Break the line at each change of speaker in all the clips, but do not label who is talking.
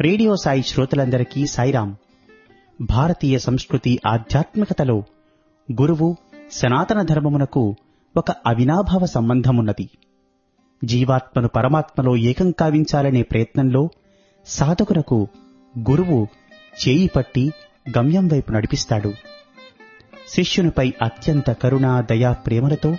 Radio Sai శ్రోతలందరికీ సాయిరాం భారతీయ సంస్కృతి ఆధ్యాత్మికతలో గురువు సనాతన ధర్మమునకు ఒక అవినాభావ సంబంధమున్నది. జీవాత్మను పరమాత్మలో ఏకం కావించాలనే ప్రయత్నంలో సాధకునకు గురువు చేయి పట్టి గమ్యం వైపు నడిపిస్తాడు. శిష్యునిపై అత్యంత కరుణ దయా ప్రేమలతో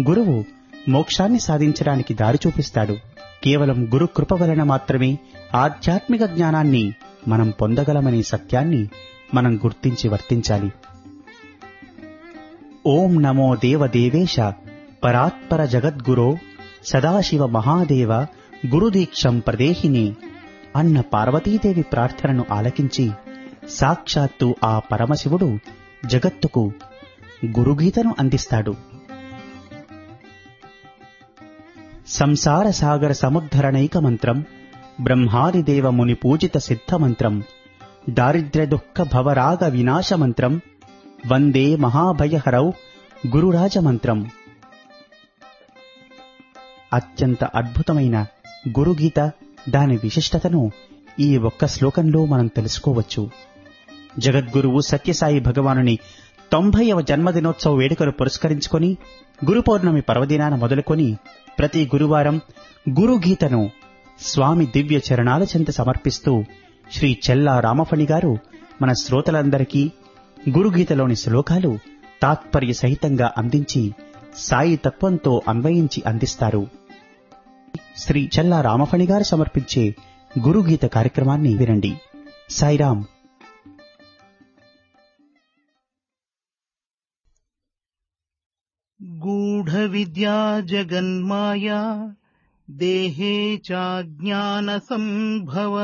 గురువు మోక్షాన్ని సాధించడానికి దారి చూపిస్తాడు. కేవలం గురు కృప వలన మాత్రమే ఆధ్యాత్మిక జ్ఞానాన్ని మనం పొందగలమనే సత్యాన్ని మనం గుర్తించి వర్తించాలి. ఓం నమో దేవదేవేశ పరాత్పర జగద్గురో సదాశివ మహాదేవ గురుదీక్షం ప్రదేహిని అన్న పార్వతీదేవి ప్రార్థనను ఆలకించి సాక్షాత్తు ఆ పరమశివుడు జగత్తుకు గురుగీతను అందిస్తాడు. సంసార సాగర సముద్ధరణైక మంత్రం బ్రహ్మాదిదేవ ముని పూజిత సిద్ధ మంత్రం దారిద్ర్య దుఃఖ భవరాగ వినాశ మంత్రం వందే మహాభయహరౌ గురురాజ మంత్రం. అత్యంత అద్భుతమైన గురుగీత దాని విశిష్టతను ఈ ఒక్క శ్లోకంలో మనం తెలుసుకోవచ్చు. జగద్గురువు సత్యసాయి భగవానుని తొంభైవ జన్మదినోత్సవ వేడుకలు పురస్కరించుకొని గురు పౌర్ణమి పర్వదినాన మొదలుకొని ప్రతి గురువారం గురుగీతను స్వామి దివ్య చరణాల చెంత సమర్పిస్తూ శ్రీ చెల్లా రామఫణి గారు మన శ్రోతలందరికీ గురుగీతలోని శ్లోకాలు తాత్పర్య సహితంగా అందించి సాయి తత్వంతో అన్వయించి అందిస్తారు. శ్రీ చెల్లా రామఫణి గారు సమర్పించే గురుగీత కార్యక్రమాన్ని వినండి. సాయిరాం
గూఢ విద్యా జగన్మాయా దేహే చాజ్ఞానసంభవ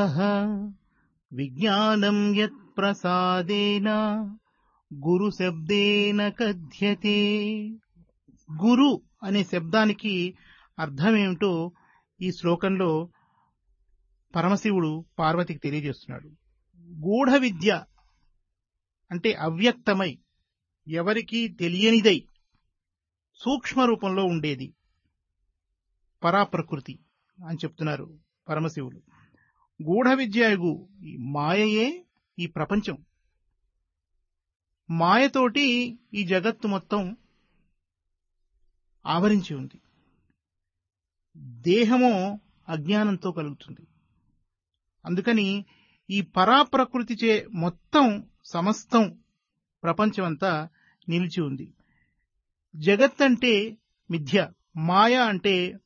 విజ్ఞానం యత్ ప్రసాదేన గురుశబ్దేన కథ్యతే. గురు అనే శబ్దానికి అర్థమేమిటో ఈ శ్లోకంలో పరమశివుడు పార్వతికి తెలియజేస్తున్నాడు. గూఢ విద్య అంటే అవ్యక్తమై ఎవరికీ తెలియనిదై సూక్ష్మ రూపంలో ఉండేది. పరాప్రకృతి అని చెప్తున్నారు పరమశివులు. గూఢ విద్యాయుగు ఈ మాయయే ఈ ప్రపంచం. మాయతోటి ఈ జగత్తు మొత్తం ఆవరించి ఉంది. దేహము అజ్ఞానంతో కలుగుతుంది. అందుకని ఈ పరాప్రకృతిచే మొత్తం సమస్తం ప్రపంచమంతా నిలిచి ఉంది. జగత్ అంటే మిథ్య మాయ అంటే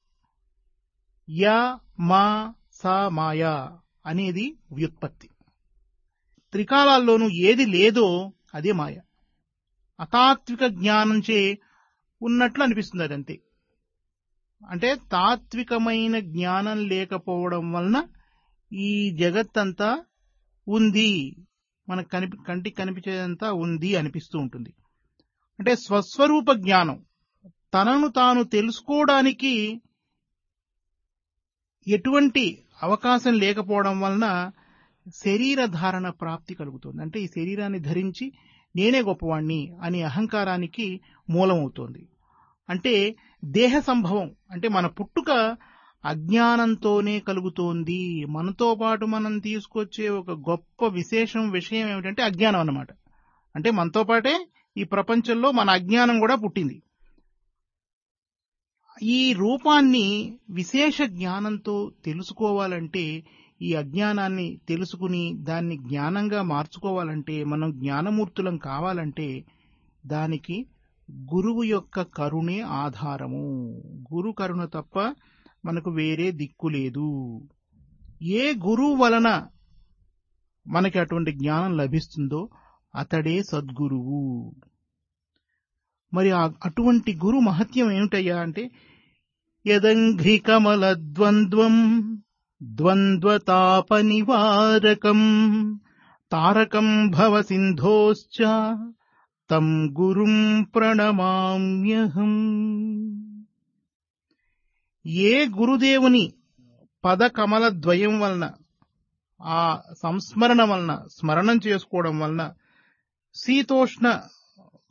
యా మా సా మాయా అనేది వ్యుత్పత్తి. త్రికాలాల్లోనూ ఏది లేదో అదే మాయ. అతాత్విక జ్ఞానంచే ఉన్నట్లు అనిపిస్తుంది అదంతే. అంటే తాత్వికమైన జ్ఞానం లేకపోవడం వలన ఈ జగత్తంతా ఉంది మనకు కనిపి కంటికి కనిపించేదంతా ఉంది అనిపిస్తూ ఉంటుంది. అంటే స్వస్వరూప జ్ఞానం. తనను తాను తెలుసుకోవడానికి ఎటువంటి అవకాశం లేకపోవడం వలన శరీర ధారణ ప్రాప్తి కలుగుతుంది. అంటే ఈ శరీరాన్ని ధరించి నేనే గొప్పవాణ్ణి అనే అహంకారానికి మూలమవుతోంది. అంటే దేహ సంభవం అంటే మన పుట్టుక అజ్ఞానంతోనే కలుగుతోంది. మనతో పాటు మనం తీసుకొచ్చే ఒక గొప్ప విశేషం విషయం ఏమిటంటే అజ్ఞానం అన్నమాట. అంటే మనతో పాటే ఈ ప్రపంచంలో మన అజ్ఞానం కూడా పుట్టింది. ఈ రూపాన్ని విశేష జ్ఞానంతో తెలుసుకోవాలంటే ఈ అజ్ఞానాన్ని తెలుసుకుని దాన్ని జ్ఞానంగా మార్చుకోవాలంటే మనం జ్ఞానమూర్తులం కావాలంటే దానికి గురువు యొక్క కరుణే ఆధారము. గురు కరుణ తప్ప మనకు వేరే దిక్కు లేదు. ఏ గురువు వలన మనకి అటువంటి జ్ఞానం లభిస్తుందో అతడే సద్గురువు. మరి అటువంటి గురు మహత్యం ఏమిటయ్యా అంటే యదంఘ్రి కమల ద్వంద్వం ద్వంద్వతాప నివారకం తారకం భవ సింధోశ్చ తం గురుం ప్రణమామ్యహం. ఏ గురుదేవుని పదకమల ద్వయం వలన ఆ సంస్మరణ వలన స్మరణం చేసుకోవడం వలన శీతోష్ణ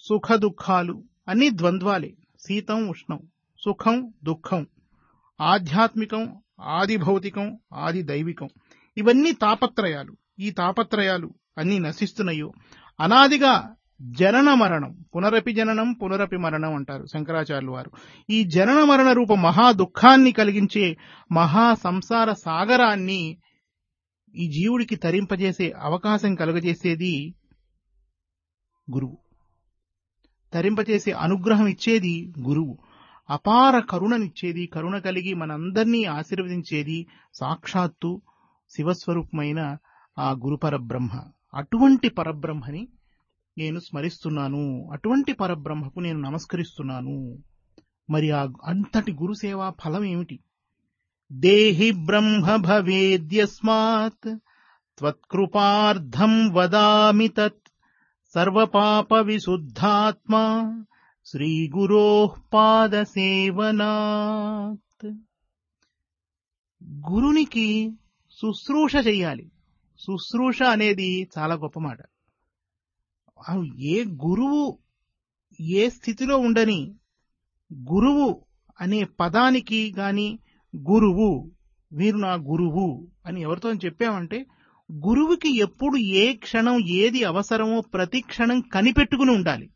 సుఖ దుఃఖాలు అన్ని ద్వంద్వాలే. శీతం ఉష్ణం సుఖం దుఃఖం ఆధ్యాత్మికం ఆది భౌతికం ఆది దైవికం ఇవన్నీ తాపత్రయాలు. ఈ తాపత్రయాలు అన్నీ నశిస్తున్నాయో. అనాదిగా జనన మరణం పునరపి జననం పునరపి మరణం అంటారు శంకరాచార్యులు వారు. ఈ జనన మరణ రూప మహా దుఃఖాన్ని కలిగించే మహా సంసార సాగరాన్ని ఈ జీవుడికి తరింపజేసే అవకాశం కలుగజేసేది గురువు. తరింపచేసే అనుగ్రహం ఇచ్చేది గురువు. అపార కరుణనిచ్చేది కరుణ కలిగి మనందరినీ ఆశీర్వదించేది సాక్షాత్తు శివస్వరూపమైన ఆ గురు పరబ్రహ్మ అటువంటి పరబ్రహ్మని నేను స్మరిస్తున్నాను. అటువంటి పరబ్రహ్మకు నేను నమస్కరిస్తున్నాను. మరి ఆ అంతటి గురుసేవా ఫలం ఏమిటి? దేహి బ్రహ్మ భవేద్యస్మాత్ త్వత్కృపార్థం వదామి తత్. సర్వపాప విశుద్ధాత్మా శ్రీ గురో గురునికి శుశ్రూష చెయ్యాలి. శుశ్రూష అనేది చాలా గొప్ప మాట. ఏ గురువు ఏ స్థితిలో ఉండని గురువు అనే పదానికి గాని గురువు వీరు నా గురువు అని ఎవరితో చెప్పామంటే గురువుకి ఎప్పుడు ఏ క్షణం ఏది అవసరమో ప్రతి క్షణం కనిపెట్టుకుని ఉండాలి.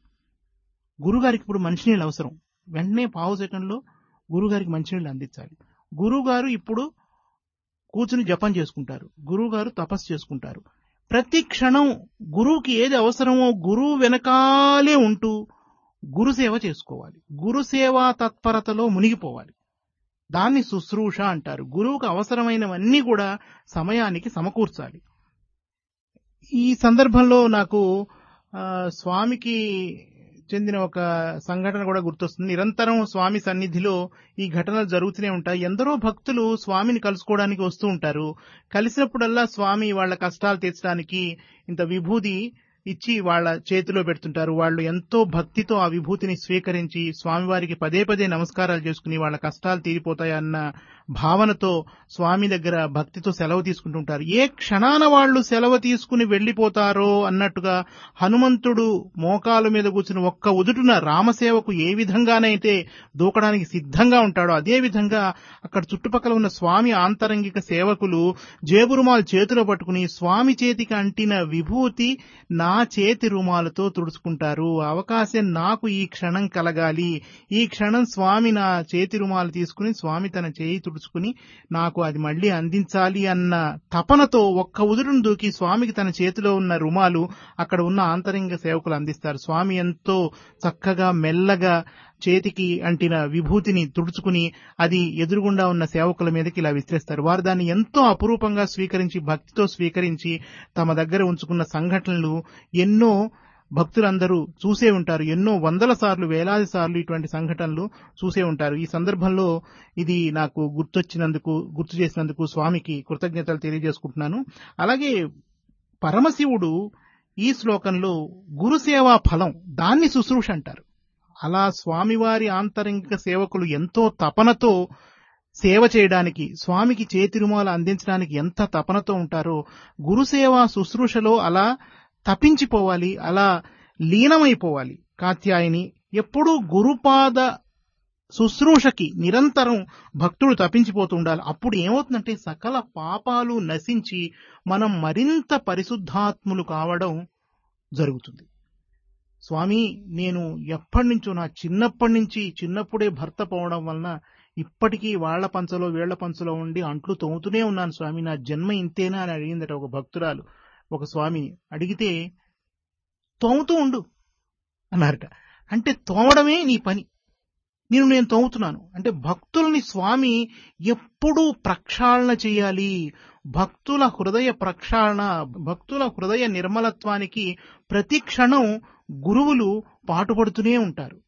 గురుగారికి ఇప్పుడు మంచినీళ్ళు అవసరం. వెంటనే పావు సెకండ్లో గురుగారికి మంచినీళ్ళు అందించాలి. గురువుగారు ఇప్పుడు కూర్చుని జపం చేసుకుంటారు. గురువుగారు తపస్సు చేసుకుంటారు. ప్రతి క్షణం గురువుకి ఏది అవసరమో గురువు వెనకాలే ఉంటూ గురుసేవ చేసుకోవాలి. గురుసేవా తత్పరతలో మునిగిపోవాలి. దాన్ని శుశ్రూష అంటారు. గురువుకు అవసరమైనవన్నీ కూడా సమయానికి సమకూర్చాలి. ఈ సందర్భంలో నాకు స్వామికి చెందిన ఒక సంఘటన కూడా గుర్తొస్తుంది. నిరంతరం స్వామి సన్నిధిలో ఈ ఘటనలు జరుగుతూనే ఉంటాయి. ఎందరో భక్తులు స్వామిని కలుసుకోవడానికి వస్తూ ఉంటారు. కలిసినప్పుడల్లా స్వామి వాళ్ళ కష్టాలు తీర్చడానికి ఇంత విభూది ఇచ్చి వాళ్ళ చేతిలో పెడుతుంటారు. వాళ్ళు ఎంతో భక్తితో ఆ విభూతిని స్వీకరించి స్వామివారికి పదే పదే నమస్కారాలు చేసుకుని వాళ్ళ కష్టాలు తీరిపోతాయన్న భావనతో స్వామి దగ్గర భక్తితో సెలవు తీసుకుంటుంటారు. ఏ క్షణాన వాళ్ళు సెలవు తీసుకుని వెళ్ళిపోతారో అన్నట్టుగా హనుమంతుడు మోకాల మీద కూర్చుని ఒక్క ఉదుటున రామసేవకు ఏ విధంగానైతే దూకడానికి సిద్ధంగా ఉంటాడో అదే విధంగా అక్కడ చుట్టుపక్కల ఉన్న స్వామి ఆంతరంగిక సేవకులు జేబురుమాలు చేతిలో పట్టుకుని స్వామి చేతికి అంటిన విభూతి నా చేతి రుమాలతో తుడుచుకుంటారు. అవకాశం నాకు ఈ క్షణం కలగాలి. ఈ క్షణం స్వామి నా చేతి రుమాలు తీసుకుని స్వామి తన చేయి తుడుచుకుని నాకు అది మళ్ళీ అందించాలి అన్న తపనతో ఒక్క ఉదురును దూకి స్వామికి తన చేతిలో ఉన్న రుమాలు అక్కడ ఉన్న ఆంతరంగ సేవకులు అందిస్తారు. స్వామి ఎంతో చక్కగా మెల్లగా చేతికి అంటిన విభూతిని తుడుచుకుని అది ఎదురుగుండా ఉన్న సేవకుల మీదకి ఇలా విసిరేస్తారు వారు దాన్ని ఎంతో అపురూపంగా స్వీకరించి భక్తితో స్వీకరించి తమ దగ్గర ఉంచుకున్న సంఘటనలు ఎన్నో భక్తులందరూ చూసే ఉంటారు. ఎన్నో వందల సార్లు వేలాది సార్లు ఇటువంటి సంఘటనలు చూసే ఉంటారు. ఈ సందర్భంలో ఇది నాకు గుర్తొచ్చినందుకు గుర్తు చేసినందుకు స్వామికి కృతజ్ఞతలు తెలియజేసుకుంటున్నాను. అలాగే పరమశివుడు ఈ శ్లోకంలో గురుసేవా ఫలం దాన్ని శుశ్రూష అంటారు. అలా స్వామివారి ఆంతరంగిక సేవకులు ఎంతో తపనతో సేవ చేయడానికి స్వామికి చేతిరుమాలు అందించడానికి ఎంత తపనతో ఉంటారో గురుసేవ శుశ్రూషలో అలా తపించిపోవాలి అలా లీనమైపోవాలి. కాత్యాయని ఎప్పుడూ గురుపాద శుశ్రూషకి నిరంతరం భక్తుడు తప్పించిపోతూ ఉండాలి. అప్పుడు ఏమవుతుందంటే సకల పాపాలు నశించి మనం మరింత పరిశుద్ధాత్ములు కావడం జరుగుతుంది. స్వామి నేను ఎప్పటి నుంచో నా చిన్నప్పటి నుంచి చిన్నప్పుడే భర్త పోవడం వలన ఇప్పటికీ వాళ్ళ పంచలో వీళ్ళ పంచలో ఉండి అంట్లు తోముతూనే ఉన్నాను స్వామి. నా జన్మ ఇంతేనా అని అడిగిందట ఒక భక్తురాలు. ఒక స్వామి అడిగితే తోముతూ ఉండు అన్నారట. అంటే తోమడమే నీ పని. నేను నేను తోముతున్నాను. అంటే భక్తుల్ని స్వామి ఎప్పుడూ ప్రక్షాళన చేయాలి. భక్తుల హృదయ ప్రక్షాళన భక్తుల హృదయ నిర్మలత్వానికి ప్రతి క్షణం గురువులు పాటుపడుతూనే ఉంటారు.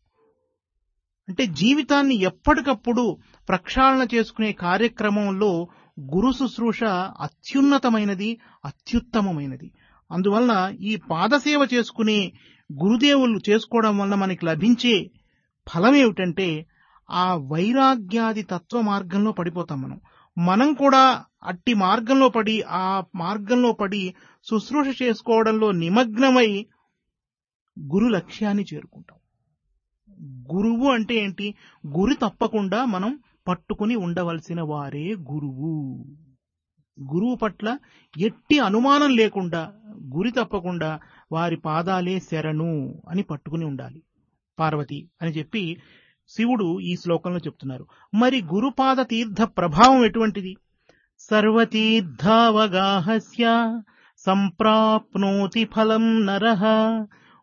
అంటే జీవితాన్ని ఎప్పటికప్పుడు ప్రక్షాళన చేసుకునే కార్యక్రమంలో గురు శుశ్రూష అత్యున్నతమైనది అత్యుత్తమమైనది. అందువలన ఈ పాదసేవ చేసుకునే గురుదేవులు చేసుకోవడం వల్ల మనకి లభించే ఫలం ఏమిటంటే ఆ వైరాగ్యాది తత్వ మార్గంలో పడిపోతాం మనం. మనం కూడా అట్టి మార్గంలో పడి ఆ మార్గంలో పడి శుశ్రూష చేసుకోవడంలో నిమగ్నమై గురు లక్ష్యాన్ని చేరుకుంటాం. గురువు అంటే ఏంటి? గురి తప్పకుండా మనం పట్టుకుని ఉండవలసిన వారే గురువు. గురువు పట్ల ఎట్టి అనుమానం లేకుండా గురి తప్పకుండా వారి పాదాలే శరణు అని పట్టుకుని ఉండాలి. పార్వతి అని చెప్పి శివుడు ఈ శ్లోకంలో చెప్తున్నారు. మరి గురుపాద తీర్థ ప్రభావం ఎటువంటిది? సర్వతీర్థావగాహస్య సంప్రాప్నోతి ఫలం నరహ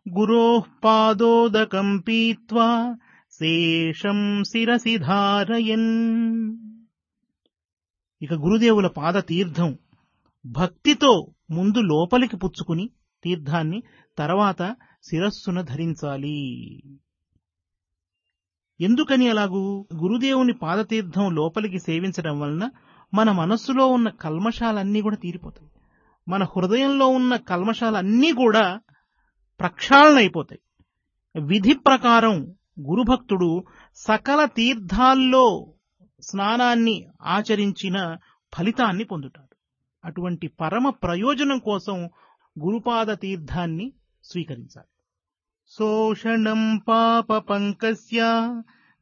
గురోః పాదోదకం పీత్వా శేషం శిరసి ధారయన్. ఇక గురుదేవుల పాద తీర్థం భక్తితో ముందు లోపలికి పుచ్చుకుని తీర్థాన్ని తర్వాత శిరస్సున ధరించాలి. ఎందుకని అలాగూ? గురుదేవుని పాదతీర్థం లోపలికి సేవించడం వలన మన మనస్సులో ఉన్న కల్మషాలన్నీ కూడా తీరిపోతాయి. మన హృదయంలో ఉన్న కల్మషాలన్నీ కూడా ప్రక్షాళన అయిపోతాయి విధి ప్రకారం గురుభక్తుడు సకల తీర్థాల్లో స్నానాన్ని ఆచరించిన ఫలితాన్ని పొందుతాడు. అటువంటి పరమ ప్రయోజనం కోసం గురుపాద తీర్థాన్ని స్వీకరించాలి. శోషణం పాప పంకస్య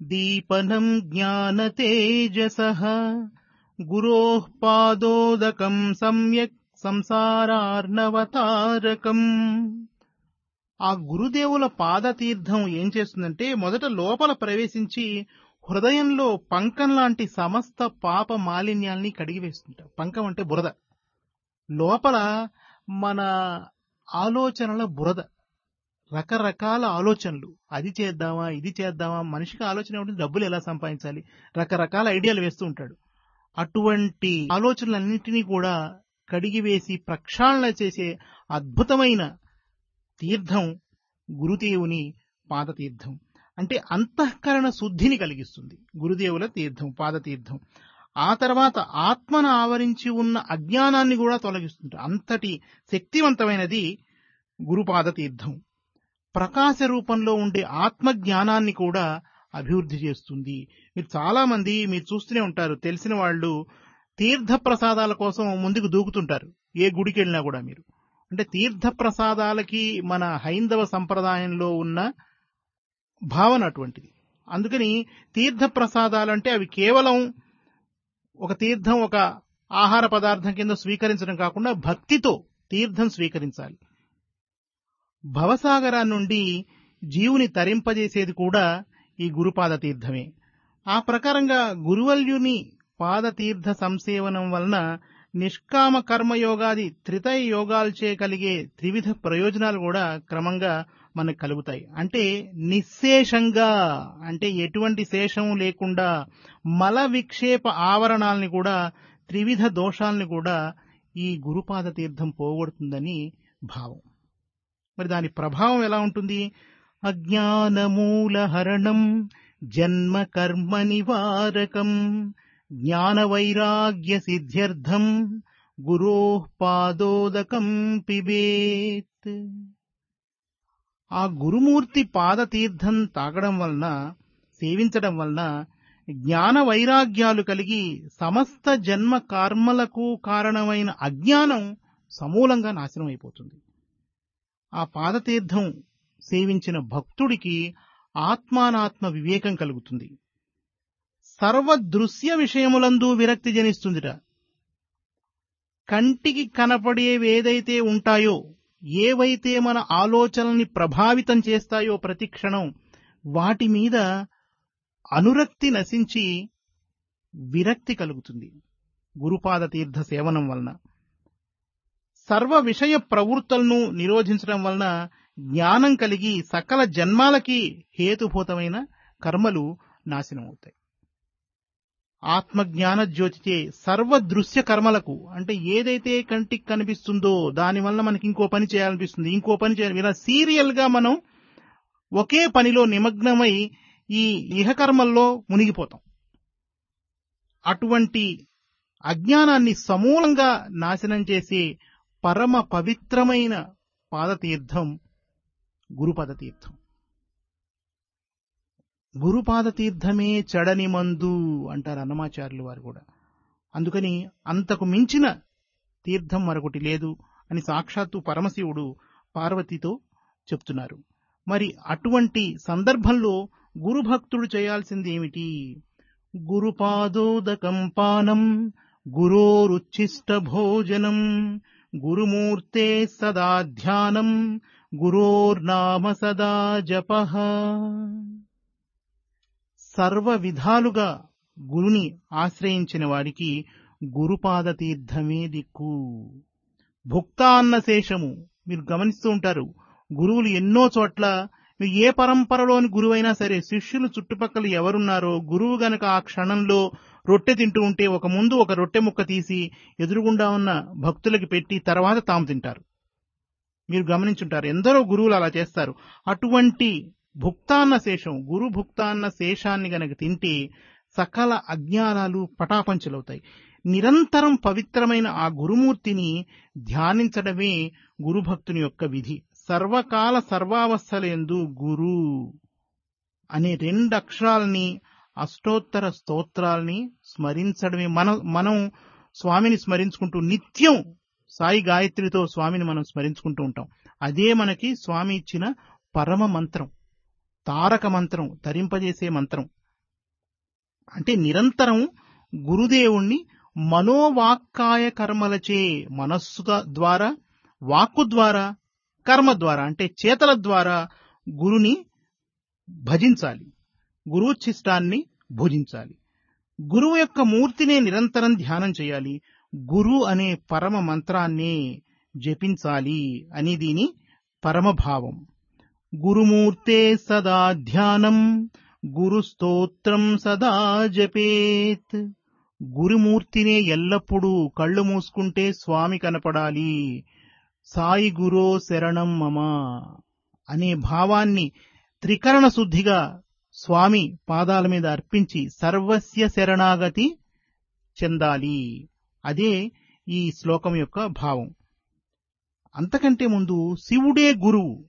దీపనం జ్ఞాన తేజస గురో పాదోదకం సమ్యక్ సంసారార్ణవతారకం. ఆ గురుదేవుల పాదతీర్థం ఏం చేస్తుందంటే మొదట లోపల ప్రవేశించి హృదయంలో పంకం లాంటి సమస్త పాప మాలిన్యాల్ని కడిగివేస్తుంటాం పంకం అంటే బురద. లోపల మన ఆలోచనల బురద. రకరకాల ఆలోచనలు. అది చేద్దామా ఇది చేద్దామా మనిషికి ఆలోచన ఏమిటి డబ్బులు ఎలా సంపాదించాలి? రకరకాల ఐడియాలు వేస్తూ ఉంటాడు. అటువంటి ఆలోచనలన్నింటినీ కూడా కడిగివేసి ప్రక్షాళన చేసే అద్భుతమైన తీర్థం గురుదేవుని పాదతీర్థం. అంటే అంతఃకరణ శుద్ధిని కలిగిస్తుంది. గురుదేవుల తీర్థం పాదతీర్థం. ఆ తర్వాత ఆత్మను ఆవరించి ఉన్న అజ్ఞానాన్ని కూడా తొలగిస్తుంది అంతటి శక్తివంతమైనది గురుపాద తీర్థం. ప్రకాశ రూపంలో ఉండే ఆత్మ జ్ఞానాన్ని కూడా అభివృద్ధి చేస్తుంది. మీరు చాలా మంది మీరు చూస్తూనే ఉంటారు. తెలిసిన వాళ్ళు తీర్థ ప్రసాదాల కోసం ముందుకు దూకుతుంటారు. ఏ గుడికి వెళ్ళినా కూడా మీరు. అంటే తీర్థ ప్రసాదాలకి మన హైందవ సంప్రదాయంలో ఉన్న భావన అటువంటిది. అందుకని తీర్థ అంటే అవి కేవలం ఒక తీర్థం ఒక ఆహార పదార్థం కింద స్వీకరించడం కాకుండా భక్తితో తీర్థం స్వీకరించాలి. భవసాగరా నుండి జీవుని తరింపజేసేది కూడా ఈ గురుపాద తీర్థమే. ఆ ప్రకారంగా గురువల్యుని పాదతీర్థ సంసేవనం వలన నిష్కామ కర్మయోగాది త్రితయ యోగాలచే కలిగే త్రివిధ ప్రయోజనాలు కూడా క్రమంగా మనకు కలుగుతాయి. అంటే నిశ్శేషంగా అంటే ఎటువంటి శేషం లేకుండా మల విక్షేప ఆవరణాలని కూడా త్రివిధ దోషాలని కూడా ఈ గురుపాద తీర్థం పోగొడుతుందని భావం. మరి దాని ప్రభావం ఎలా ఉంటుంది? అజ్ఞానమూలహరణం జన్మ కర్మ నివారకం జ్ఞానవైరాగ్య సిద్ధ్యర్థం గురో పాదోదకం పిబేత్ ఆ గురుమూర్తి పాదతీర్థం తాగడం వలన సేవించడం వలన జ్ఞాన వైరాగ్యాలు కలిగి సమస్త జన్మ కర్మలకు కారణమైన అజ్ఞానం సమూలంగా నాశనం అయిపోతుంది ఆ పాదతీర్థం సేవించిన భక్తుడికి ఆత్మానాత్మ వివేకం కలుగుతుంది. సర్వదృశ్య విషయములందు విరక్తి జనిస్తుందిట. కంటికి కనపడేవి ఏదైతే ఉంటాయో ఏవైతే మన ఆలోచనల్ని ప్రభావితం చేస్తాయో ప్రతి క్షణం వాటి మీద అనురక్తి నశించి విరక్తి కలుగుతుంది గురుపాద తీర్థ సేవనం వలన. సర్వ విషయ ప్రవృత్తులను నిరోధించడం వలన జ్ఞానం కలిగి సకల జన్మాలకి హేతుభూతమైన కర్మలు నాశనం అవుతాయి ఆత్మజ్ఞాన జ్యోతిచే సర్వ దృశ్య కర్మలకు అంటే ఏదైతే కంటికి కనిపిస్తుందో దానివల్ల మనకి ఇంకో పని చేయాలనిపిస్తుంది ఇంకో పని చేయాలి. ఇలా సీరియల్గా మనం ఒకే పనిలో నిమగ్నమై ఈ ఇహకర్మల్లో మునిగిపోతాం. అటువంటి అజ్ఞానాన్ని సమూలంగా నాశనం చేసే పరమ పవిత్రమైన పాదతీర్థం గురుపదతీర్థం గురుపాద తీర్థమే చడని మందు అంటారు అన్నమాచార్యులు వారు కూడా. అందుకని అంతకు మించిన తీర్థం మరొకటి లేదు అని సాక్షాత్తు పరమశివుడు పార్వతితో చెప్తున్నారు. మరి అటువంటి సందర్భంలో గురుభక్తుడు చేయాల్సింది ఏమిటి? గురుపాదోదకం పానం గురోరుచ్చిష్ట భోజనం గురుమూర్తే సదా ధ్యానం గురోర్నామ సదా జప సర్వ విధాలుగా గురుని ఆశ్రయించిన వాడికి గురుపాద తీర్థమే దిక్కు. భుక్తాన్న శేషము మీరు గమనిస్తూ ఉంటారు గురువులు ఎన్నో చోట్ల మీరు ఏ పరంపరలోని గురువైనా సరే శిష్యులు చుట్టుపక్కల ఎవరున్నారో గురువు గనక ఆ క్షణంలో రొట్టె తింటూ ఉంటే ఒక ముందు ఒక రొట్టె ముక్క తీసి ఎదురుగుండా ఉన్న భక్తులకి పెట్టి తర్వాత తాము తింటారు. మీరు గమనించుంటారు ఎందరో గురువులు అలా చేస్తారు. అటువంటి భుక్తాన్న శేషం గురు భుక్తాన్న శేషాన్ని గనక తింటే సకల అజ్ఞానాలు పటాపంచలవుతాయి. నిరంతరం పవిత్రమైన ఆ గురుమూర్తిని ధ్యానించడమే గురుభక్తుని యొక్క విధి. సర్వకాల సర్వావస్థలందు గురు అనే రెండు అక్షరాలని అష్టోత్తర స్తోత్రాల్ని స్మరించడమే. మనం మనం స్వామిని స్మరించుకుంటూ నిత్యం సాయి గాయత్రితో స్వామిని మనం స్మరించుకుంటూ ఉంటాం. అదే మనకి స్వామి ఇచ్చిన పరమ మంత్రం. తారక మంత్రం తరింపజేసే మంత్రం. అంటే నిరంతరం గురుదేవుణ్ణి మనోవాక్కాయ కర్మలచే మనస్సు ద్వారా వాక్కు ద్వారా కర్మ ద్వారా అంటే చేతల ద్వారా గురుని భజించాలి. గురుచిష్టాన్ని భుజించాలి. గురువు యొక్క మూర్తినే నిరంతరం ధ్యానం చేయాలి. గురు అనే పరమ మంత్రాన్ని జపించాలి అని దీని పరమభావం. గురుమూర్తే సదా ధ్యానం గురుస్తోత్రం సదా జపేత్ గురుమూర్తినే ఎల్లప్పుడూ కళ్ళు మూసుకుంటే స్వామి కనపడాలి. సాయి గురో శరణం మమ అనే భావాన్ని త్రికరణ శుద్ధిగా స్వామి పాదాల మీద అర్పించి సర్వస్య శరణాగతి చెందాలి. అదే ఈ శ్లోకం యొక్క భావం. అంతకంటే ముందు శివుడే గురువు.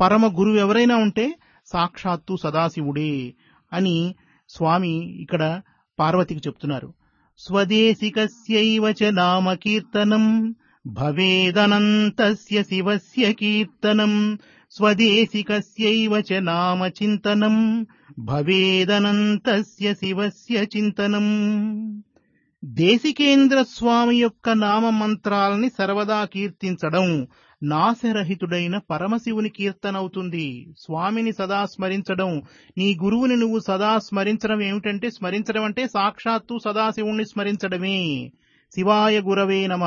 పరమ గురువు ఎవరైనా ఉంటే సాక్షాత్తు సదాశివుడే అని స్వామి ఇక్కడ పార్వతికి చెప్తున్నారు. స్వదేశికస్యైవ చ నామ కీర్తనం భవేదనంతస్య శివస్య కీర్తనం స్వదేశికస్యైవ చ నామ చింతనం భవేదనంతస్య శివస్య చింతనం. దేశికేంద్ర స్వామి యొక్క నామ మంత్రాలని సర్వదా కీర్తించడం నాశరహితుడైన పరమశివుని కీర్తనవుతుంది. స్వామిని సదా స్మరించడం నీ గురువుని నువ్వు సదా స్మరించడం ఏమిటంటే స్మరించడం అంటే సాక్షాత్తు సదాశివుణ్ణి స్మరించడమే. శివాయ గురవే నమ.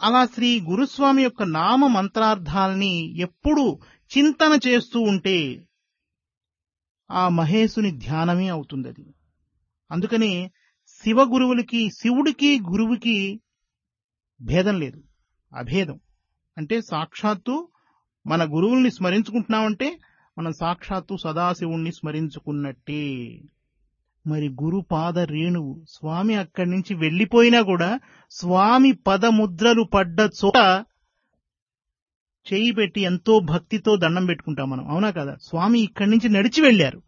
అలా శ్రీ గురుస్వామి యొక్క నామ మంత్రార్థాల్ని ఎప్పుడు చింతన చేస్తూ ఉంటే ఆ మహేశుని ధ్యానమే అవుతుంది అది అందుకనే శివ గురువులకి శివుడికి గురువుకి భేదం లేదు. అభేదం. అంటే సాక్షాత్తు మన గురువుల్ని స్మరించుకుంటున్నామంటే మనం సాక్షాత్తు సదాశివుణ్ణి స్మరించుకున్నట్టే. మరి గురు పాద రేణువు స్వామి అక్కడి నుంచి వెళ్ళిపోయినా కూడా స్వామి పదముద్రలు పడ్డ చోట చేయి పెట్టి ఎంతో భక్తితో దండం పెట్టుకుంటాం మనం. అవునా కదా? స్వామి ఇక్కడి నుంచి నడిచి వెళ్ళారు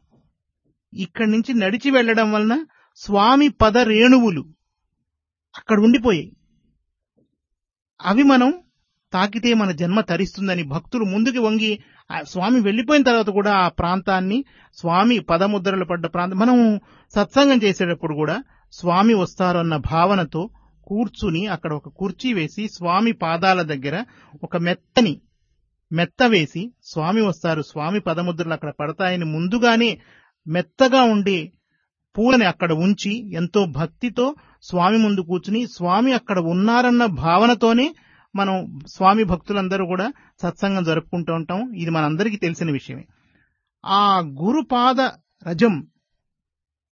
ఇక్కడి నుంచి నడిచి వెళ్ళడం వలన స్వామి పద రేణువులు అక్కడ ఉండిపోయాయి. అవి మనం తాకితే మన జన్మ తరిస్తుందని భక్తులు ముందుకు వంగి ఆ స్వామి వెళ్ళిపోయిన తర్వాత కూడా ఆ ప్రాంతాన్ని స్వామి పదముద్రలు పడ్డ ప్రాంతం మనం సత్సంగం చేసేటప్పుడు కూడా స్వామి వస్తారన్న భావనతో కూర్చుని అక్కడ ఒక కుర్చీ వేసి స్వామి పాదాల దగ్గర ఒక మెత్తని మెత్త వేసి స్వామి వస్తారు స్వామి పదముద్రలు అక్కడ పడతాయని ముందుగానే మెత్తగా ఉండే పూలని అక్కడ ఉంచి ఎంతో భక్తితో స్వామి ముందు కూర్చుని స్వామి అక్కడ ఉన్నారన్న భావనతోనే మనం స్వామి భక్తులందరూ కూడా సత్సంగం జరుపుకుంటూ ఉంటాం. ఇది మనందరికీ తెలిసిన విషయమే. ఆ గురుపాద రజం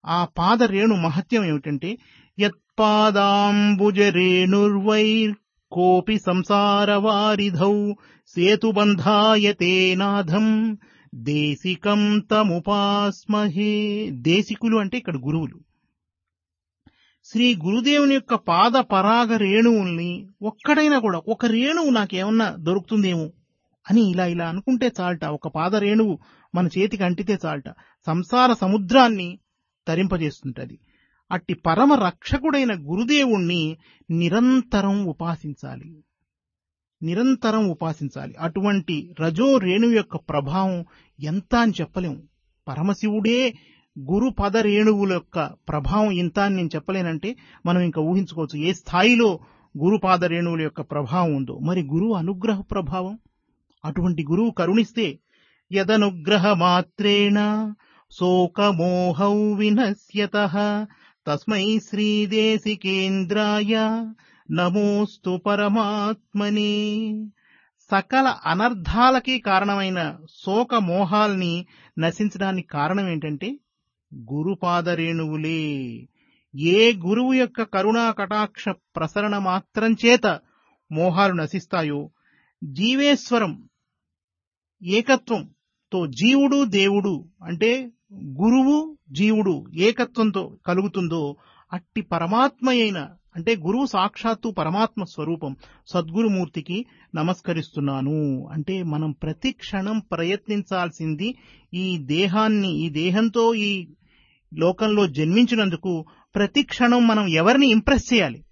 ఆ పాద రేణు మహత్యం ఏమిటంటే యత్పాదాంబుజ రేణుర్వైర్ కోపి సంసార వారిధౌ సేతుబంధాయతే దేశికం తముపాస్మహే. దేశికులు అంటే ఇక్కడ గురువులు. శ్రీ గురుదేవుని యొక్క పాద పరాగ రేణువుల్ని ఒక్కడైనా కూడా ఒక రేణువు నాకేమన్నా దొరుకుతుందేమో అని ఇలా ఇలా అనుకుంటే చాలట. ఒక పాద రేణువు మన చేతికి అంటితే చాలట. సంసార సముద్రాన్ని తరింపజేస్తుంటది. అట్టి పరమ రక్షకుడైన గురుదేవుణ్ణి నిరంతరం ఉపాసించాలి. నిరంతరం ఉపాసించాలి. అటువంటి రజో రేణువు యొక్క ప్రభావం ఎంత అని చెప్పలేము పరమశివుడే గురు పద రేణువుల యొక్క ప్రభావం ఇంత అని నేను చెప్పలేనంటే మనం ఇంకా ఊహించుకోవచ్చు ఏ స్థాయిలో గురుపాద రేణువుల యొక్క ప్రభావం ఉందో. మరి గురువు అనుగ్రహ ప్రభావం? అటువంటి గురువు కరుణిస్తే యదనుగ్రహ మాత్రేణ శోకమోహౌ వినశ్యత. తస్మై శ్రీదేశికేంద్రాయ నమోస్తు పరమాత్మని. సకల అనర్థాలకి కారణమైన శోక మోహాల్ని నశించడానికి కారణం ఏంటంటే గురుపాదరేణువులే. ఏ గురువు యొక్క కరుణా కటాక్ష ప్రసరణ మాత్రం చేత మోహాలు నశిస్తాయో జీవేశ్వరం ఏకత్వంతో జీవుడు దేవుడు అంటే గురువు జీవుడు ఏకత్వంతో కలుగుతుందో అట్టి పరమాత్మ అయిన అంటే గురువు సాక్షాత్తు పరమాత్మ స్వరూపం సద్గురుమూర్తికి నమస్కరిస్తున్నాను. అంటే మనం ప్రతి క్షణం ప్రయత్నించాల్సింది ఈ దేహాన్ని ఈ దేహంతో ఈ లోకంలో జన్మించినందుకు ప్రతి క్షణం మనం ఎవరిని ఇంప్రెస్ చేయాలి?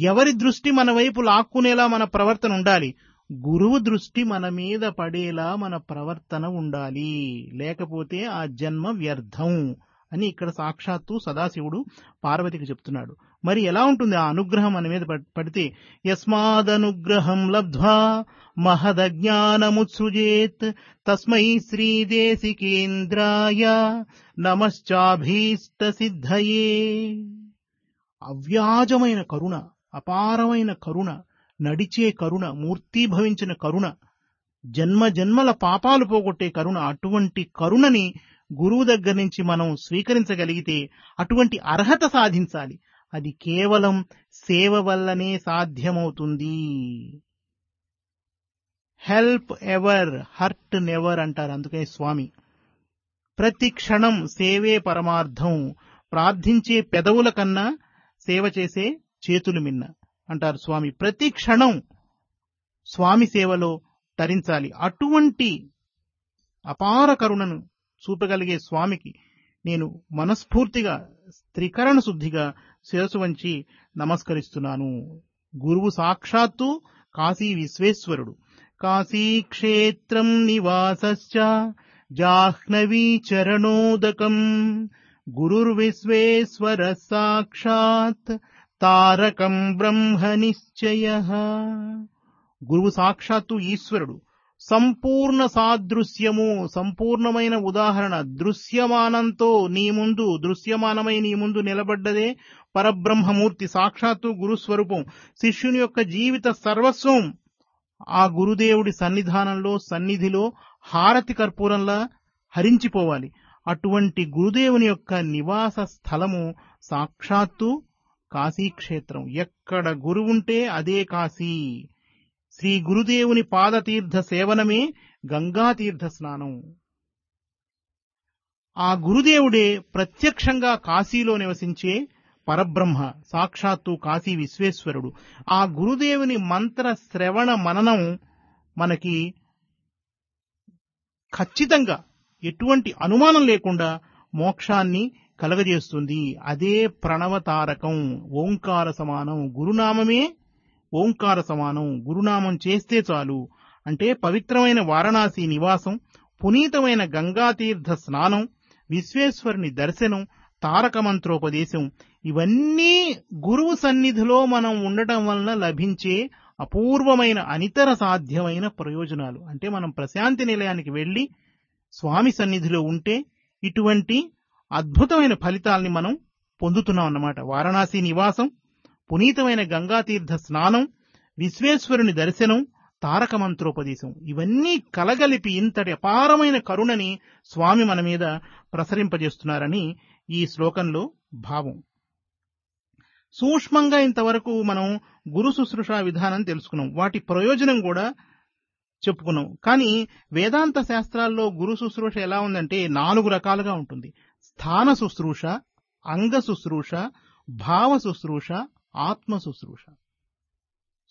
ఎవరి దృష్టి మన వైపు లాక్కునేలా మన ప్రవర్తన ఉండాలి? గురువు దృష్టి మన మీద పడేలా మన ప్రవర్తన ఉండాలి. లేకపోతే ఆ జన్మ వ్యర్థం. అని ఇక్కడ సాక్షాత్తు సదాశివుడు పార్వతికి చెప్తున్నాడు. మరి ఎలా ఉంటుంది ఆ అనుగ్రహం మన మీద పడితే యస్మాదనుగ్రహం లబ్ధ్వా మహదజ్ఞానముత్సృజేత్ తస్మై శ్రీదేశికేంద్రాయ నమశ్చాభీష్ట సిద్ధయే అవ్యాజమైన కరుణ అపారమైన కరుణ నడిచే కరుణ మూర్తీభవించిన కరుణ జన్మ జన్మల పాపాలు పోగొట్టే కరుణ అటువంటి కరుణని గురువు దగ్గర నుంచి మనం స్వీకరించగలిగితే అటువంటి అర్హత సాధించాలి. అది కేవలం సేవ వల్లనే సాధ్యమవుతుంది. హెల్ప్ ఎవర్ హర్ట్ నెవర్ అంటారు. అందుకే స్వామి ప్రతి క్షణం సేవే పరమార్థం. ప్రార్థించే పెదవుల కన్నా సేవ చేసే చేతులు మిన్న అంటారు స్వామి. ప్రతి క్షణం స్వామి సేవలో తరించాలి. అటువంటి అపార కరుణను చూపగలిగే స్వామికి నేను మనస్ఫూర్తిగా త్రికరణ శుద్ధిగా శిరసు వంచి నమస్కరిస్తున్నాను. గురువు సాక్షాత్తు కాశీ విశ్వేశ్వరుడు. కాశీక్షేత్రం నివాసశ్చ జాహ్నవీ చరణోదకం. గురుర్విశ్వేశ్వర సాక్షాత్ తారకం బ్రహ్మ నిశ్చయ. గురువు సాక్షాత్తు ఈశ్వరుడు. సంపూర్ణ సాదృశ్యము సంపూర్ణమైన ఉదాహరణ. దృశ్యమానంతో నీ ముందు దృశ్యమానమై నీ ముందు నిలబడ్డదే పరబ్రహ్మమూర్తి సాక్షాత్తు గురుస్వరూపం. శిష్యుని యొక్క జీవిత సర్వస్వం ఆ గురుదేవుడి సన్నిధానంలో సన్నిధిలో హారతి కర్పూరంలా హరించిపోవాలి. అటువంటి గురుదేవుని యొక్క నివాస స్థలము సాక్షాత్తు కాశీక్షేత్రం. ఎక్కడ గురువుంటే అదే కాశీ. శ్రీ గురుదేవుని పాదతీర్థ సేవనమే గంగాతీర్థ స్నానం. ఆ గురుదేవుడే ప్రత్యక్షంగా కాశీలో నివసించే పరబ్రహ్మ సాక్షాత్తు కాశీ విశ్వేశ్వరుడు. ఆ గురుదేవుని మంత్ర శ్రవణ మననం మనకి ఖచ్చితంగా ఎటువంటి అనుమానం లేకుండా మోక్షాన్ని కలగజేస్తుంది. అదే ప్రణవతారకం ఓంకార సమానం గురునామమే ఓంకార సమానం గురునామం చేస్తే చాలు అంటే పవిత్రమైన వారణాసి నివాసం పునీతమైన గంగాతీర్థ స్నానం విశ్వేశ్వరుని దర్శనం తారక మంత్రోపదేశం. ఇవన్నీ గురువు సన్నిధిలో మనం ఉండటం వలన లభించే అపూర్వమైన అనితర సాధ్యమైన ప్రయోజనాలు. అంటే మనం ప్రశాంతి నిలయానికి వెళ్ళి స్వామి సన్నిధిలో ఉంటే ఇటువంటి అద్భుతమైన ఫలితాల్ని మనం పొందుతున్నాం అన్నమాట. వారణాసి నివాసం పునీతమైన గంగాతీర్థ స్నానం విశ్వేశ్వరుని దర్శనం తారక మంత్రోపదేశం. ఇవన్నీ కలగలిపి ఇంతటి అపారమైన కరుణని స్వామి మన మీద ప్రసరింపజేస్తున్నారని ఈ శ్లోకంలో భావం. సూక్ష్మంగా ఇంతవరకు మనం గురు శుశ్రూష విధానం తెలుసుకున్నాం. వాటి ప్రయోజనం కూడా చెప్పుకున్నాం. కానీ వేదాంత శాస్త్రాల్లో గురు శుశ్రూష ఎలా ఉందంటే నాలుగు రకాలుగా ఉంటుంది. స్థాన శుశ్రూష అంగ శుశ్రూష భావ శుశ్రూష ఆత్మ శుశ్రూష.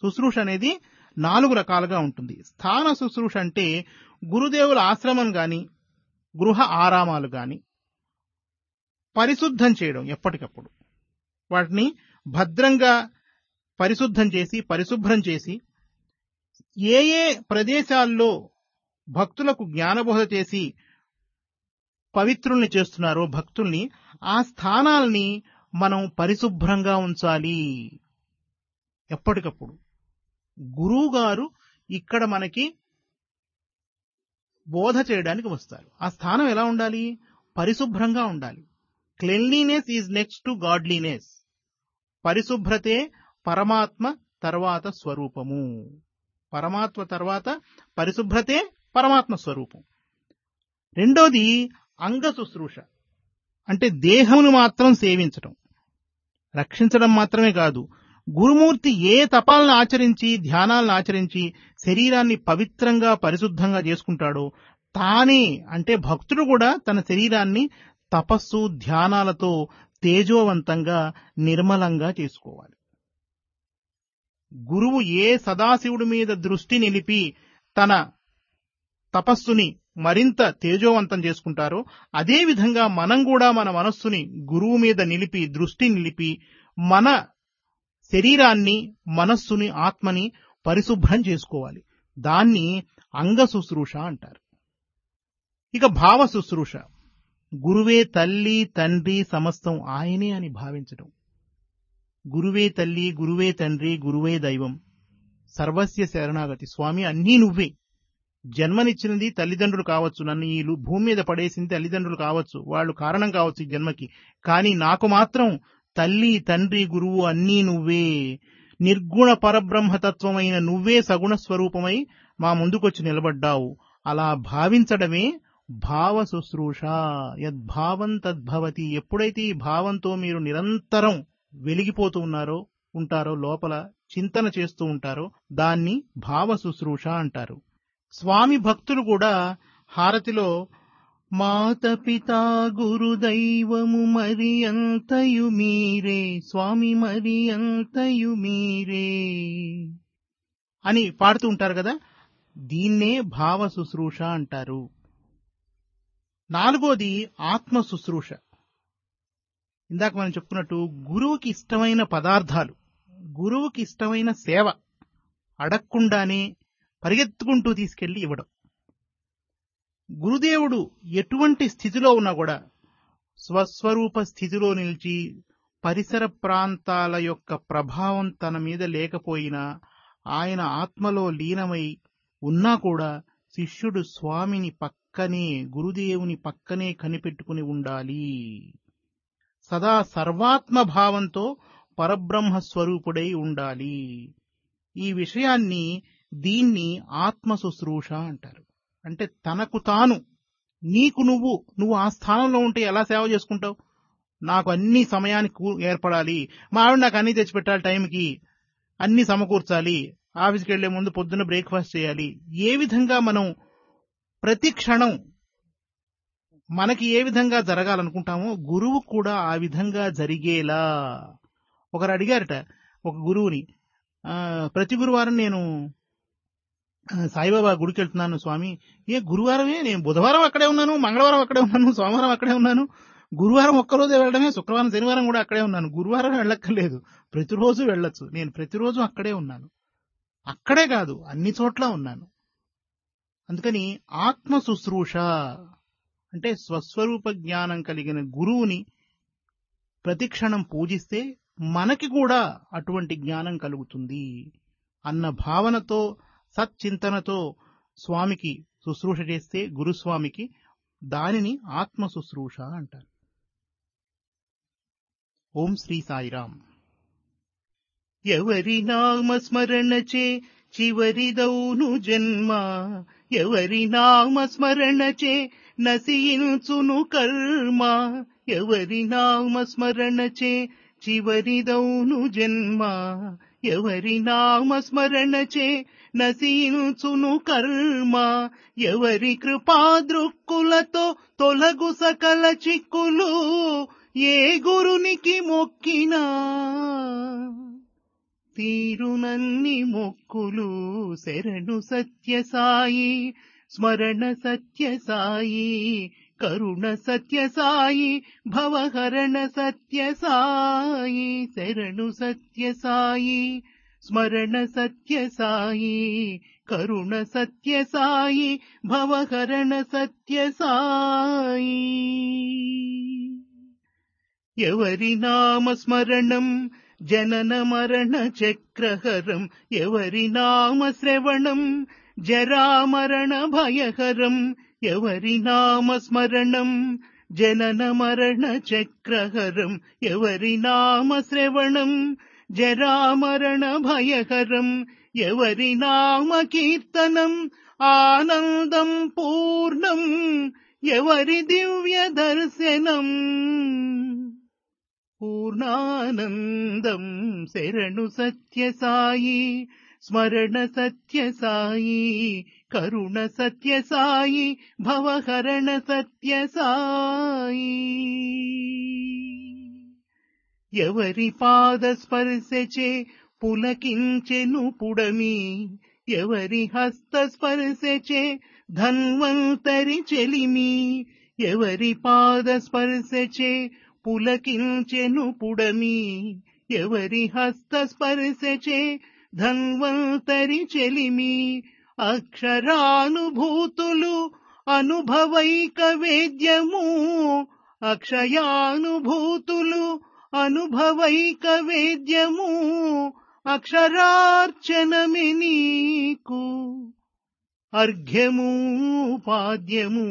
శుశ్రూష అనేది నాలుగు రకాలుగా ఉంటుంది. స్థాన శుశ్రూష అంటే గురుదేవుల ఆశ్రమం గాని గృహ ఆరామాలు గాని పరిశుద్ధం చేయడం ఎప్పటికప్పుడు. వాటిని భద్రంగా పరిశుద్ధం చేసి పరిశుభ్రం చేసి ఏ ఏ ప్రదేశాల్లో భక్తులకు జ్ఞానబోధ చేసి పవిత్రుల్ని చేస్తున్నారో భక్తుల్ని ఆ స్థానాల్ని మనం పరిశుభ్రంగా ఉంచాలి. ఎప్పటికప్పుడు. గురువు గారు ఇక్కడ మనకి బోధ చేయడానికి వస్తారు. ఆ స్థానం ఎలా ఉండాలి? పరిశుభ్రంగా ఉండాలి. Cleanliness is next to godliness పరిశుభ్రతే పరమాత్మ తర్వాత స్వరూపము. పరమాత్మ తర్వాత పరిశుభ్రతే పరమాత్మ స్వరూపం. రెండోది అంగ శుశ్రూష. అంటే దేహమును మాత్రం సేవించటం. రక్షించడం మాత్రమే కాదు గురుమూర్తి ఏ తపాలను ఆచరించి ధ్యానాలను ఆచరించి శరీరాన్ని పవిత్రంగా పరిశుద్ధంగా చేసుకుంటాడో తానే అంటే భక్తుడు కూడా తన శరీరాన్ని తపస్సు ధ్యానాలతో తేజోవంతంగా నిర్మలంగా చేసుకోవాలి. గురువు ఏ సదాశివుడి మీద దృష్టి నిలిపి తన తపస్సుని మరింత తేజోవంతం చేసుకుంటారో అదేవిధంగా మనం కూడా మన మనస్సుని గురువు మీద నిలిపి దృష్టి నిలిపి మన శరీరాన్ని మనస్సుని ఆత్మని పరిశుభ్రం చేసుకోవాలి. దాన్ని అంగ శుశ్రూష అంటారు. ఇక భావ శుశ్రూష. గురువే తల్లి తండ్రి సమస్తం ఆయనే అని భావించడం గురువే తల్లి గురువే తండ్రి గురువే దైవం. సర్వస్య శరణాగతి. స్వామి అన్నీ నువ్వే. జన్మనిచ్చినది తల్లిదండ్రులు కావచ్చు నన్ను ఈ భూమి మీద పడేసింది తల్లిదండ్రులు కావచ్చు వాళ్ళు కారణం కావచ్చు ఈ జన్మకి. కానీ నాకు మాత్రం తల్లి తండ్రి గురువు అన్నీ నువ్వే. నిర్గుణ పరబ్రహ్మతత్వమైన నువ్వే సగుణ స్వరూపమై మా ముందుకొచ్చి నిలబడ్డావు. అలా భావించడమే భావ శుశ్రూష. యద్భావం తద్భవతి ఎప్పుడైతే ఈ భావంతో మీరు నిరంతరం వెలిగిపోతూ ఉన్నారో ఉంటారో లోపల చింతన చేస్తూ ఉంటారో దాన్ని భావ శుశ్రూష అంటారు. స్వామి భక్తులు కూడా హారతిలో మాత పితా గురు దైవము మరి అంతయు మీరే స్వామి మరి అంతయు మీరే అని పాడుతూ ఉంటారు కదా. దీన్నే భావ శుశ్రూష అంటారు. నాలుగోది ఆత్మ శుశ్రూష. ఇందాక మనం చెప్పుకున్నట్టు గురువుకి ఇష్టమైన పదార్థాలు గురువుకి ఇష్టమైన సేవ అడగకుండానే పరిగెత్తుకుంటూ తీసుకెళ్ళి ఇవ్వడం. గురుదేవుడు ఎటువంటి స్థితిలో ఉన్నా కూడా స్వస్వరూప స్థితిలో నిలిచి పరిసర ప్రాంతాల యొక్క ప్రభావం తన మీద లేకపోయినా ఆయన ఆత్మలో లీనమై ఉన్నా కూడా శిష్యుడు స్వామిని పక్కనే గురుదేవుని పక్కనే కనిపెట్టుకుని ఉండాలి. సదా సర్వాత్మ భావంతో పరబ్రహ్మ స్వరూపుడై ఉండాలి. ఈ విషయాన్ని దీన్ని ఆత్మ శుశ్రూష అంటారు. అంటే తనకు తాను నీకు నువ్వు నువ్వు ఆ స్థానంలో ఉంటే ఎలా సేవ చేసుకుంటావు? నాకు అన్ని సమయానికి ఏర్పడాలి. మా ఆవిడ నాకు అన్ని తెచ్చిపెట్టాలి టైంకి. అన్ని సమకూర్చాలి. ఆఫీస్కి వెళ్ళే ముందు పొద్దున్న బ్రేక్ఫాస్ట్ చేయాలి. ఏ విధంగా మనం ప్రతి క్షణం మనకి ఏ విధంగా జరగాలనుకుంటామో గురువు కూడా ఆ విధంగా జరిగేలా. ఒకరు అడిగారట ఒక గురువుని ప్రతి గురువారం నేను సాయిబాబా గుడికి వెళ్తున్నాను స్వామి. ఏ గురువారమే? నేను బుధవారం అక్కడే ఉన్నాను మంగళవారం అక్కడే ఉన్నాను సోమవారం అక్కడే ఉన్నాను. గురువారం ఒక్కరోజే వెళ్ళడమే శుక్రవారం శనివారం కూడా అక్కడే ఉన్నాను. గురువారం వెళ్ళక్కర్లేదు. ప్రతిరోజు వెళ్ళొచ్చు. నేను ప్రతిరోజు అక్కడే ఉన్నాను. అక్కడే కాదు అన్ని చోట్ల ఉన్నాను. అందుకని ఆత్మ శుశ్రూష అంటే స్వస్వరూప జ్ఞానం కలిగిన గురువుని ప్రతిక్షణం పూజిస్తే మనకి కూడా అటువంటి జ్ఞానం కలుగుతుంది అన్న భావనతో సచ్చింతనతో స్వామికి శుశ్రూష చేస్తే గురుస్వామికి దానిని ఆత్మ శుశ్రూష అంటారు. ఓం శ్రీ సాయిరాం ఎవరి నామస్మరణచే చివరిదౌను జన్మ ఎవరి నామస్మరణచే నశించును కర్మ ఎవరి నామస్మరణచే చివరిదౌను జన్మ ఎవరి నామస్మరణచే నశించును కర్మ. ఎవరి కృపాదృక్కులతో తొలగు సకల చిక్కులు. ఏ గురునికి మొక్కినా తీరునన్ని మొక్కులు. శరణు సత్య సాయి స్మరణ సత్య సాయి కరుణ సత్య సాయి భవహరణ సత్య సాయి శరణు సత్య సాయి. స్మరణ సత్య సాయి కరుణ సత్య సాయి భవహరణ సత్య సాయి ఎవరి నామ స్మరణం జనన మరణ చక్రహరం ఎవరి నామ శ్రవణం జరామరణ భయహరం ఎవరి నామ స్మరణం జనన మరణ చక్రహరం ఎవరి నామ శ్రవణం జరామరణ భయకరం ఎవరి నామ కీర్తనం ఆనందం పూర్ణం ఎవరి దివ్య దర్శనం పూర్ణానందం శరణు సత్య సాయి స్మరణ సత్య సాయి కరుణ సత్య సాయి భవహరణ సత్య సాయి ఎవరి పాద స్పర్శచే పులకించెను పుడమి? ఎవరి హస్త స్పర్శచే ధన్వంతరి చెలిమి? ఎవరి పాద స్పర్శచే పులకించెను పుడమి? ఎవరి హస్త స్పర్శచే ధన్వంతరి చెలిమి? అక్షరానుభూతులు అనుభవైక వేద్యము. అక్షయానుభూతులు అనుభవైక వేద్యము అక్షరార్చనమి నీకు. అర్ఘ్యము పాద్యము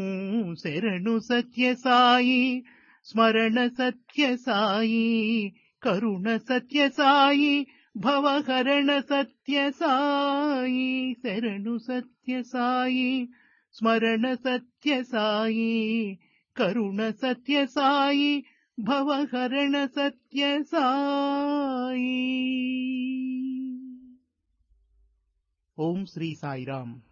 శరణు సత్య సాయి స్మరణ సత్య సాయి కరుణ సత్య సాయి భవహరణ సత్య సాయి శరణు సత్య సాయి స్మరణ సత్య సాయి కరుణ సత్య సాయి भवत्यसा ओम् श्रीसाईराम्